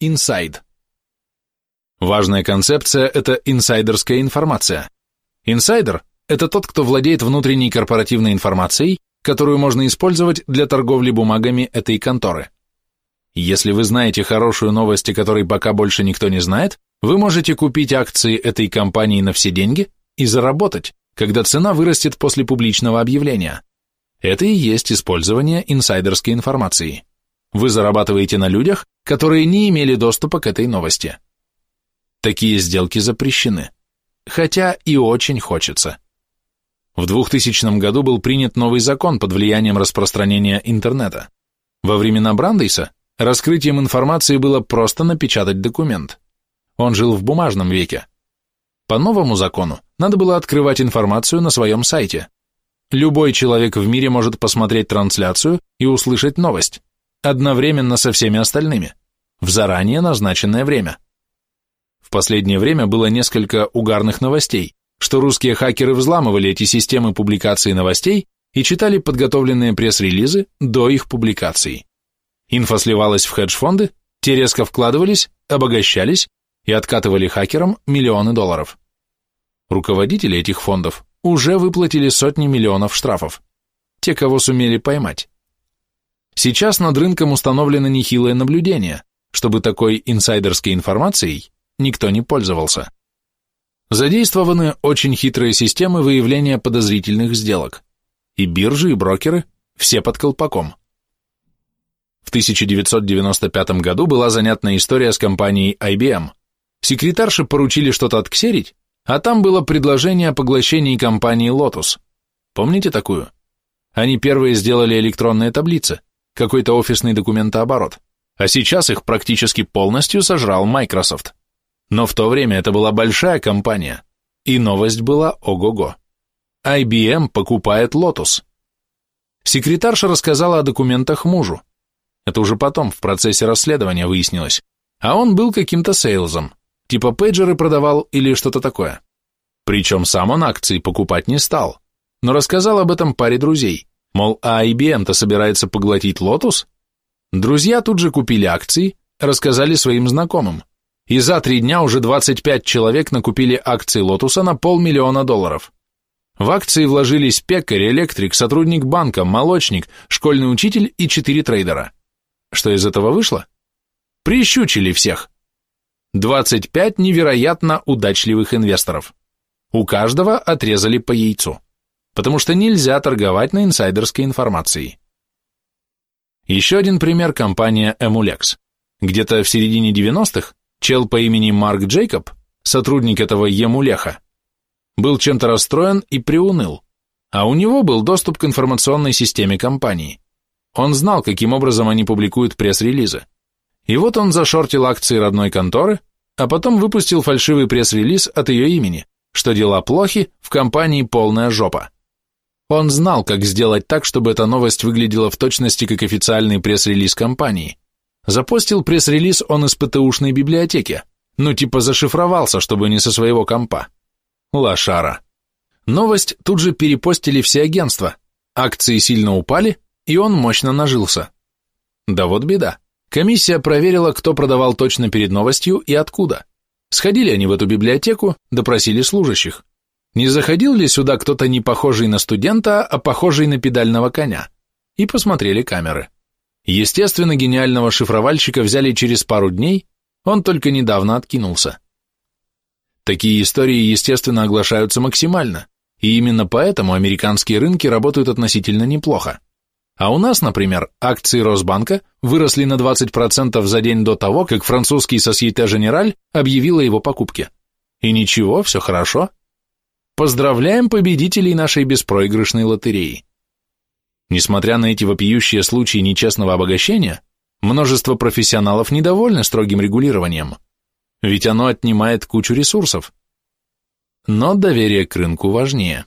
Inside. Важная концепция – это инсайдерская информация. Инсайдер – это тот, кто владеет внутренней корпоративной информацией, которую можно использовать для торговли бумагами этой конторы. Если вы знаете хорошую новость, о которой пока больше никто не знает, вы можете купить акции этой компании на все деньги и заработать, когда цена вырастет после публичного объявления. Это и есть использование инсайдерской информации. Вы зарабатываете на людях, которые не имели доступа к этой новости. Такие сделки запрещены. Хотя и очень хочется. В 2000 году был принят новый закон под влиянием распространения интернета. Во времена Брандейса раскрытием информации было просто напечатать документ. Он жил в бумажном веке. По новому закону надо было открывать информацию на своем сайте. Любой человек в мире может посмотреть трансляцию и услышать новость, одновременно со всеми остальными, в заранее назначенное время. В последнее время было несколько угарных новостей, что русские хакеры взламывали эти системы публикации новостей и читали подготовленные пресс-релизы до их публикации. Инфа сливалась в хедж-фонды, те резко вкладывались, обогащались и откатывали хакерам миллионы долларов. Руководители этих фондов уже выплатили сотни миллионов штрафов, те, кого сумели поймать. Сейчас над рынком установлено нехилое наблюдение, чтобы такой инсайдерской информацией никто не пользовался. Задействованы очень хитрые системы выявления подозрительных сделок. И биржи, и брокеры, все под колпаком. В 1995 году была занятная история с компанией IBM. Секретарши поручили что-то отксерить, а там было предложение о поглощении компании Lotus. Помните такую? Они первые сделали электронные таблицы, какой-то офисный документооборот, а сейчас их практически полностью сожрал Microsoft. Но в то время это была большая компания, и новость была ого-го. IBM покупает Lotus. Секретарша рассказала о документах мужу. Это уже потом в процессе расследования выяснилось. А он был каким-то sales ом, типа пейджеры продавал или что-то такое. Причем сам он акции покупать не стал, но рассказал об этом паре друзей. Мол, а IBM-то собирается поглотить Lotus? Друзья тут же купили акции, рассказали своим знакомым и за три дня уже 25 человек накупили акции Lotus а на полмиллиона долларов. В акции вложились пекарь, электрик, сотрудник банка, молочник, школьный учитель и четыре трейдера. Что из этого вышло? Прищучили всех. 25 невероятно удачливых инвесторов. У каждого отрезали по яйцу, потому что нельзя торговать на инсайдерской информации. Еще один пример – компания Emulex. Где-то в середине 90-х Чел по имени Марк Джейкоб, сотрудник этого Емулеха, был чем-то расстроен и приуныл, а у него был доступ к информационной системе компании. Он знал, каким образом они публикуют пресс-релизы. И вот он зашортил акции родной конторы, а потом выпустил фальшивый пресс-релиз от ее имени, что дела плохи, в компании полная жопа. Он знал, как сделать так, чтобы эта новость выглядела в точности как официальный пресс-релиз компании. Запостил пресс-релиз он из ПТУшной библиотеки. Ну типа зашифровался, чтобы не со своего компа. Лошара. Новость тут же перепостили все агентства. Акции сильно упали, и он мощно нажился. Да вот беда. Комиссия проверила, кто продавал точно перед новостью и откуда. Сходили они в эту библиотеку, допросили служащих. Не заходил ли сюда кто-то не похожий на студента, а похожий на педального коня? И посмотрели камеры. Естественно, гениального шифровальщика взяли через пару дней, он только недавно откинулся. Такие истории, естественно, оглашаются максимально, и именно поэтому американские рынки работают относительно неплохо. А у нас, например, акции Росбанка выросли на 20% за день до того, как французский Societe Generale объявил о его покупке. И ничего, все хорошо. Поздравляем победителей нашей беспроигрышной лотереи. Несмотря на эти вопиющие случаи нечестного обогащения, множество профессионалов недовольны строгим регулированием, ведь оно отнимает кучу ресурсов. Но доверие к рынку важнее.